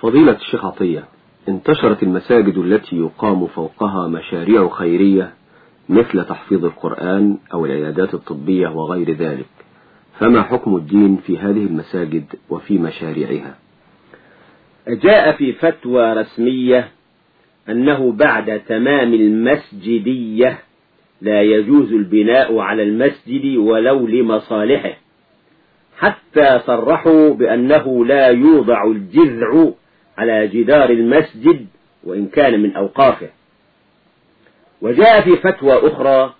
فضيلة الشيخ عطية انتشرت المساجد التي يقام فوقها مشاريع خيرية مثل تحفيظ القرآن أو العيادات الطبية وغير ذلك. فما حكم الدين في هذه المساجد وفي مشاريعها؟ جاء في فتوى رسمية أنه بعد تمام المسجدية لا يجوز البناء على المسجد ولو لمصالحه حتى صرحوا بأنه لا يوضع الجذع على جدار المسجد وإن كان من أوقافه. وجاء في فتوى أخرى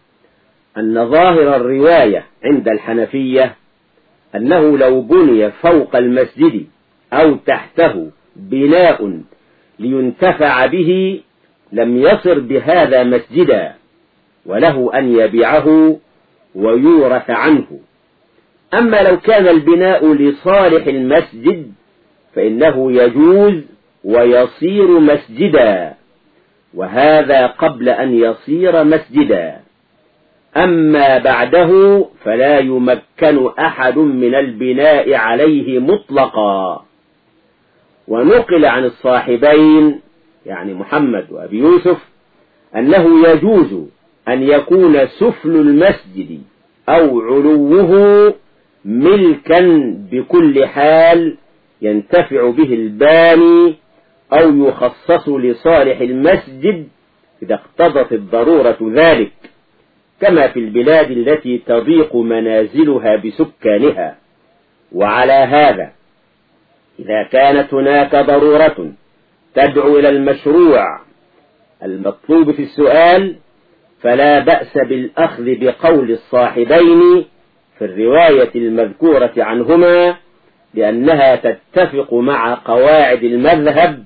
أن ظاهر الرواية عند الحنفية أنه لو بني فوق المسجد أو تحته بناء لينتفع به لم يصر بهذا مسجدا وله أن يبيعه ويورث عنه. أما لو كان البناء لصالح المسجد فإنه يجوز ويصير مسجدا وهذا قبل أن يصير مسجدا. أما بعده فلا يمكن أحد من البناء عليه مطلقا. ونقل عن الصاحبين يعني محمد وأبي يوسف أنه يجوز أن يكون سفل المسجد أو علوه ملكا بكل حال ينتفع به الباني أو يخصص لصالح المسجد إذا اقتضت الضرورة ذلك كما في البلاد التي تضيق منازلها بسكانها. وعلى هذا إذا كانت هناك ضرورة تدعو إلى المشروع المطلوب في السؤال فلا بأس بالأخذ بقول الصاحبين في الرواية المذكورة عنهما لأنها تتفق مع قواعد المذهب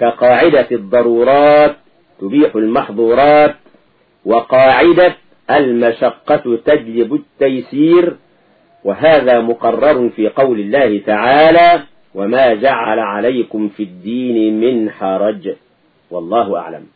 كقاعدة الضرورات تبيح المحظورات وقاعدة المشقة تجلب التيسير وهذا مقرر في قول الله تعالى وما جعل عليكم في الدين من حرج. والله أعلم.